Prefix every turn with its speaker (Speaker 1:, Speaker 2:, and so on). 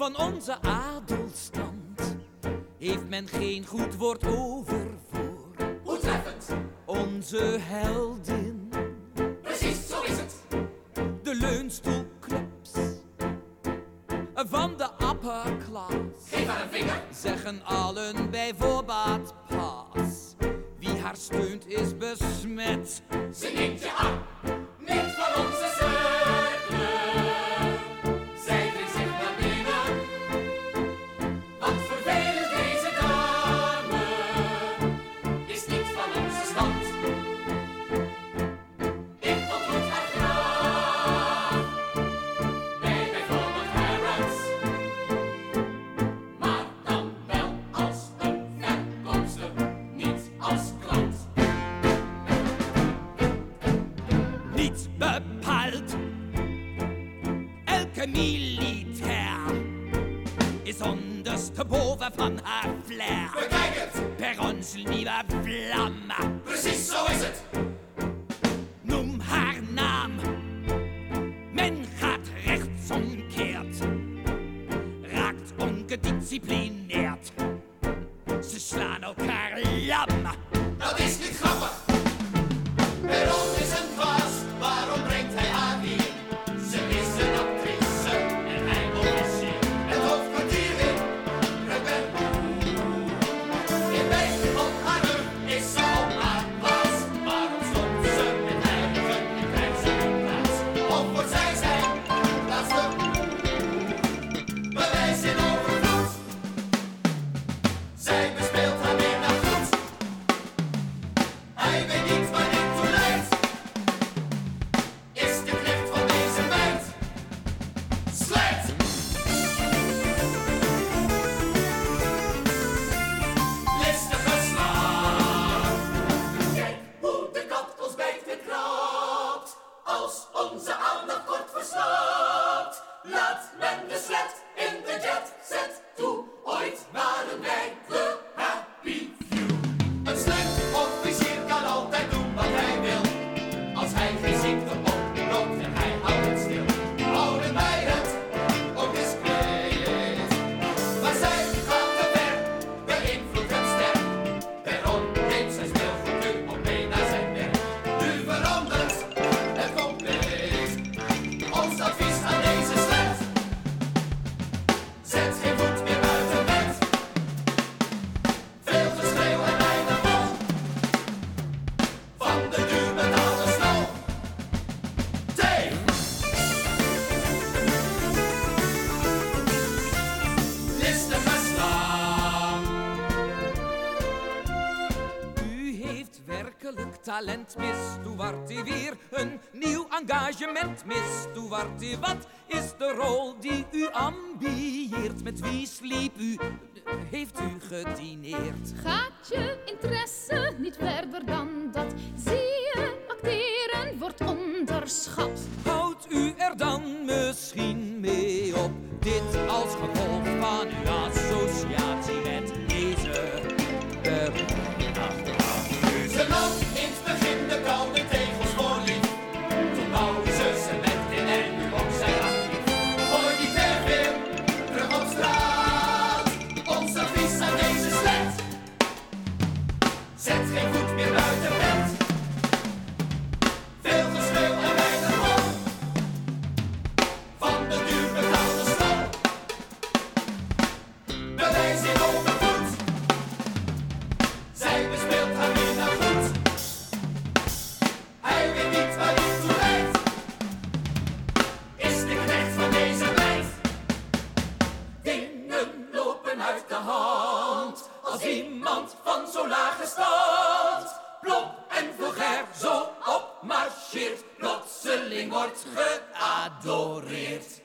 Speaker 1: van onze adelstand heeft men geen goed woord over voor
Speaker 2: Hoe treffend.
Speaker 1: onze heldin.
Speaker 2: Precies, zo is het.
Speaker 1: De leunstoelclubs van de upper class
Speaker 2: Geef haar een vinger.
Speaker 1: zeggen allen bij voorbaat pas. Wie haar steunt is besmet.
Speaker 2: Is
Speaker 1: ondersteboven van haar flair.
Speaker 2: Bekijk het.
Speaker 1: Per ons nieuwe vlam.
Speaker 2: Precies zo is het.
Speaker 1: Noem haar naam. Men gaat rechtsomkeerd. Raakt ongedisciplineerd. Talent, mis. Toe wordt u weer een nieuw engagement, mis. Toe wordt u, wat is de rol die u ambieert? Met wie sliep u? Heeft u gedineerd?
Speaker 3: Gaat je interesse niet verder dan dat?
Speaker 2: Zet geen voet meer buiten bed. Veel geschreeuw en weinig mol. Van de duur betaalde snol. Bewijs in overvloed. Zij bespeelt haar minnaar goed. Hij weet niet waar dit toe leidt. Is de knecht van deze meid. Dingen lopen uit de hand. Als iemand van zo lage stand. koning wordt geadoreerd.